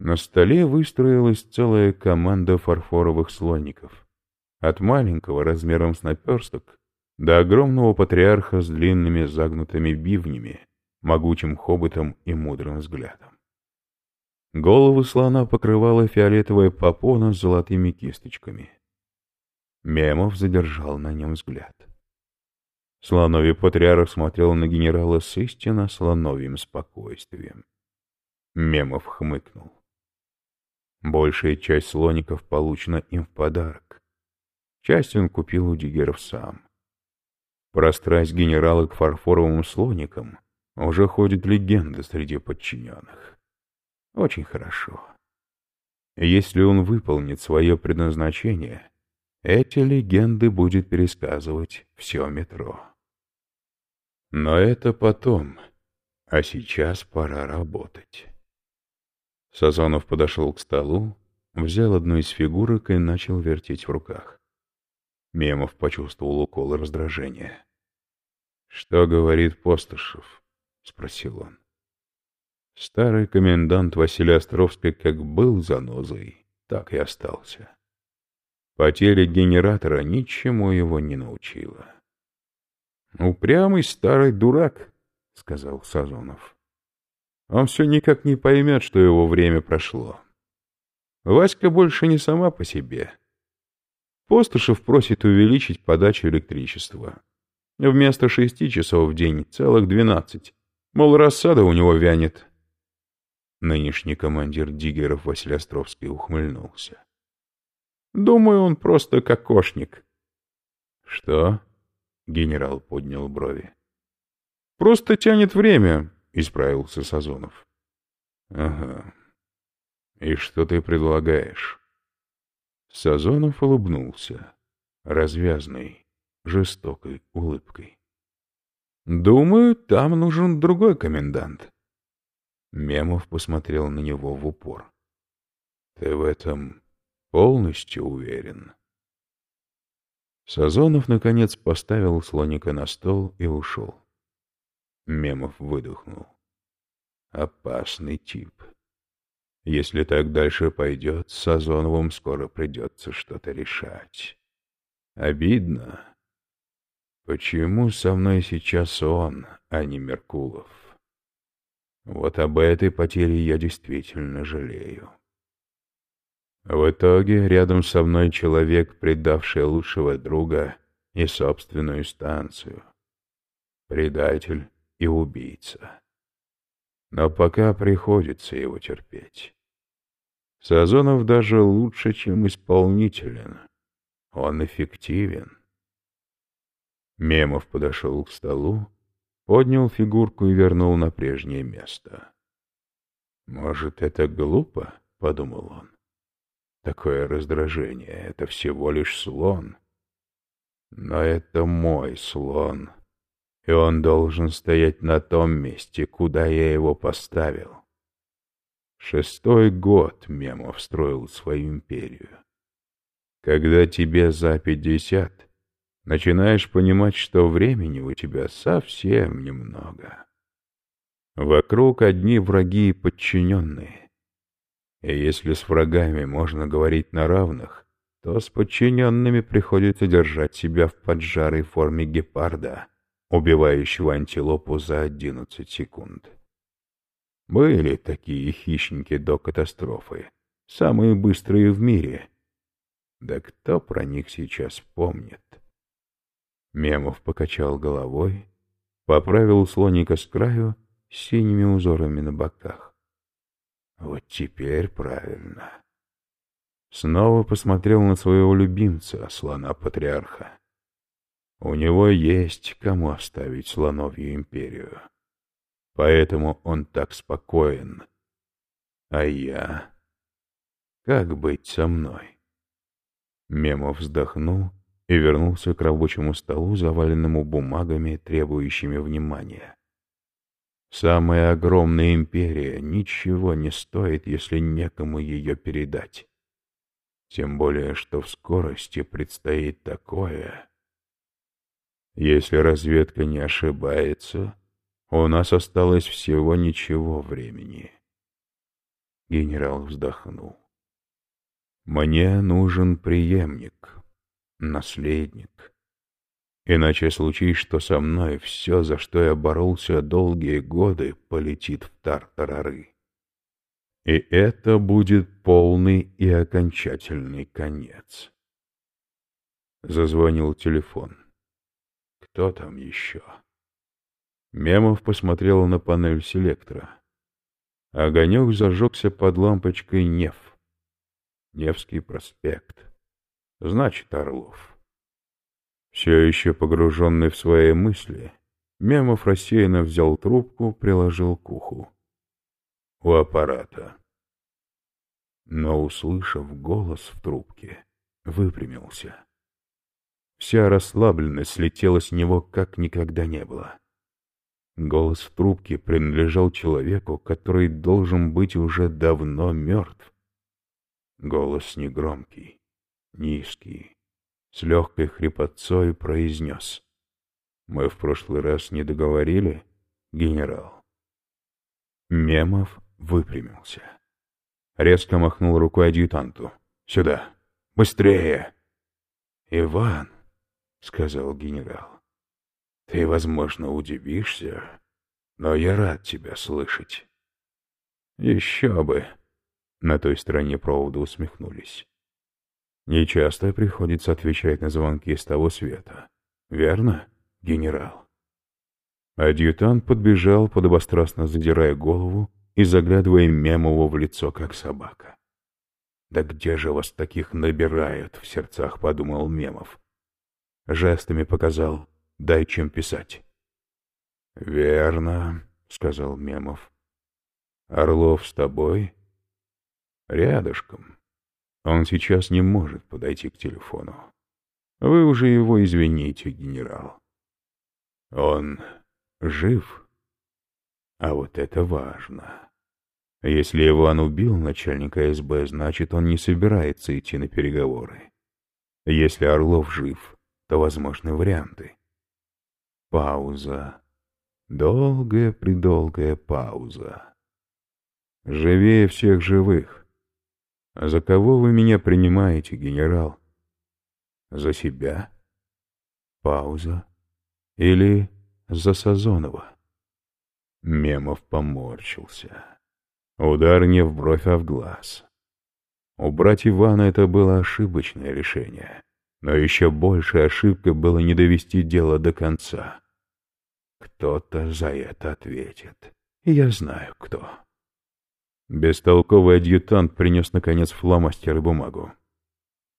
На столе выстроилась целая команда фарфоровых слоников. От маленького размером с наперсток до огромного патриарха с длинными загнутыми бивнями, могучим хоботом и мудрым взглядом. Голову слона покрывала фиолетовая попона с золотыми кисточками. Мемов задержал на нем взгляд. Слоновий патриарх смотрел на генерала с истинно слоновьим спокойствием. Мемов хмыкнул. Большая часть слоников получена им в подарок. Часть он купил у диггеров сам. Про страсть генерала к фарфоровым слоникам уже ходит легенда среди подчиненных. Очень хорошо. Если он выполнит свое предназначение, эти легенды будет пересказывать все метро. Но это потом, а сейчас пора работать. Сазонов подошел к столу, взял одну из фигурок и начал вертеть в руках. Мемов почувствовал укол раздражения. — Что говорит Постышев? — спросил он. Старый комендант Василий Островский как был занозой, так и остался. Потеря генератора ничему его не научила. «Упрямый старый дурак», — сказал Сазонов. «Он все никак не поймет, что его время прошло. Васька больше не сама по себе. Постышев просит увеличить подачу электричества. Вместо шести часов в день целых двенадцать. Мол, рассада у него вянет». Нынешний командир диггеров Василий Островский ухмыльнулся. «Думаю, он просто кокошник». «Что?» Генерал поднял брови. «Просто тянет время», — исправился Сазонов. «Ага. И что ты предлагаешь?» Сазонов улыбнулся, развязной, жестокой улыбкой. «Думаю, там нужен другой комендант». Мемов посмотрел на него в упор. «Ты в этом полностью уверен?» Сазонов, наконец, поставил слоника на стол и ушел. Мемов выдохнул. Опасный тип. Если так дальше пойдет, с Сазоновым скоро придется что-то решать. Обидно. Почему со мной сейчас он, а не Меркулов? Вот об этой потере я действительно жалею. В итоге рядом со мной человек, предавший лучшего друга и собственную станцию. Предатель и убийца. Но пока приходится его терпеть. Сазонов даже лучше, чем исполнителен. Он эффективен. Мемов подошел к столу, поднял фигурку и вернул на прежнее место. «Может, это глупо?» — подумал он. Такое раздражение — это всего лишь слон. Но это мой слон, и он должен стоять на том месте, куда я его поставил. Шестой год Мемов строил свою империю. Когда тебе за пятьдесят, начинаешь понимать, что времени у тебя совсем немного. Вокруг одни враги и подчиненные. И если с врагами можно говорить на равных, то с подчиненными приходится держать себя в поджарой форме гепарда, убивающего антилопу за одиннадцать секунд. Были такие хищники до катастрофы, самые быстрые в мире. Да кто про них сейчас помнит? Мемов покачал головой, поправил слоника с краю с синими узорами на боках. Вот теперь правильно. Снова посмотрел на своего любимца, слона-патриарха. У него есть кому оставить слоновью империю. Поэтому он так спокоен. А я... Как быть со мной? Мемов вздохнул и вернулся к рабочему столу, заваленному бумагами, требующими внимания. Самая огромная империя ничего не стоит, если некому ее передать. Тем более, что в скорости предстоит такое. Если разведка не ошибается, у нас осталось всего ничего времени. Генерал вздохнул. Мне нужен преемник, наследник. Иначе случись, что со мной все, за что я боролся долгие годы, полетит в тартарары. И это будет полный и окончательный конец. Зазвонил телефон. Кто там еще? Мемов посмотрел на панель селектора. Огонек зажегся под лампочкой Нев. Невский проспект. Значит, Орлов. Все еще погруженный в свои мысли, Мемов рассеянно взял трубку, приложил к уху. У аппарата. Но, услышав голос в трубке, выпрямился. Вся расслабленность слетела с него, как никогда не было. Голос в трубке принадлежал человеку, который должен быть уже давно мертв. Голос негромкий, низкий, с легкой хрипотцой произнес. «Мы в прошлый раз не договорили, генерал?» Мемов выпрямился. Резко махнул рукой адъютанту. «Сюда! Быстрее!» «Иван!» — сказал генерал. «Ты, возможно, удивишься, но я рад тебя слышать». «Еще бы!» На той стороне провода усмехнулись. Нечасто приходится отвечать на звонки с того света. Верно, генерал? Адъютант подбежал, подобострастно задирая голову и заглядывая Мемову в лицо, как собака. «Да где же вас таких набирают?» — в сердцах подумал Мемов. Жестами показал «дай чем писать». «Верно», — сказал Мемов. «Орлов с тобой?» Рядышком. Он сейчас не может подойти к телефону. Вы уже его извините, генерал. Он жив? А вот это важно. Если Иван убил начальника СБ, значит, он не собирается идти на переговоры. Если Орлов жив, то возможны варианты. Пауза. Долгая-предолгая пауза. Живее всех живых. «За кого вы меня принимаете, генерал?» «За себя?» Пауза. «Или за Сазонова?» Мемов поморщился. Удар не в бровь, а в глаз. Убрать Ивана это было ошибочное решение. Но еще большей ошибкой было не довести дело до конца. Кто-то за это ответит. Я знаю, кто. Бестолковый адъютант принес, наконец, фломастер и бумагу.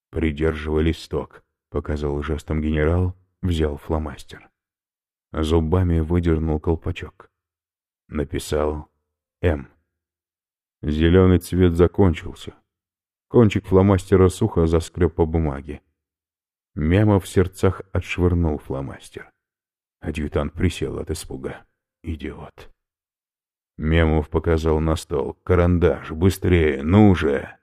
«Придерживай листок», — показал жестом генерал, взял фломастер. Зубами выдернул колпачок. Написал «М». Зеленый цвет закончился. Кончик фломастера сухо заскреб по бумаге. Мема в сердцах отшвырнул фломастер. Адъютант присел от испуга. «Идиот!» Мемов показал на стол. «Карандаш, быстрее, ну же!»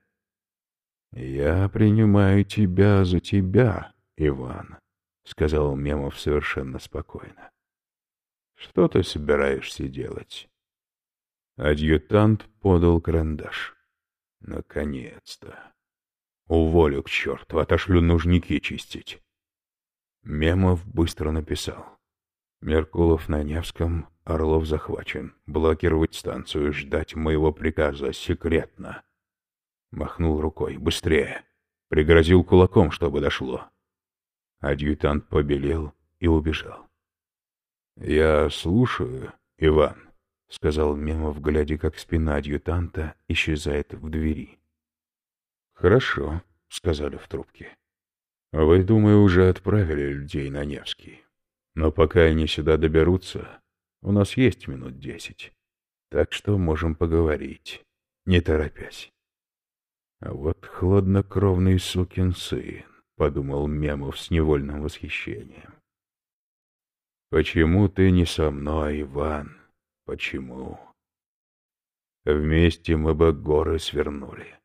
«Я принимаю тебя за тебя, Иван», — сказал Мемов совершенно спокойно. «Что ты собираешься делать?» Адъютант подал карандаш. «Наконец-то! Уволю к черту, отошлю нужники чистить». Мемов быстро написал. Меркулов на Невском, Орлов захвачен. Блокировать станцию, ждать моего приказа секретно. Махнул рукой. Быстрее. Пригрозил кулаком, чтобы дошло. Адъютант побелел и убежал. «Я слушаю, Иван», — сказал Мемов, глядя, как спина адъютанта исчезает в двери. «Хорошо», — сказали в трубке. «Вы, думаю, уже отправили людей на Невский. Но пока они сюда доберутся, у нас есть минут десять. Так что можем поговорить, не торопясь. А вот хладнокровный сукин сын, — подумал Мемов с невольным восхищением. Почему ты не со мной, Иван? Почему? Вместе мы бы горы свернули.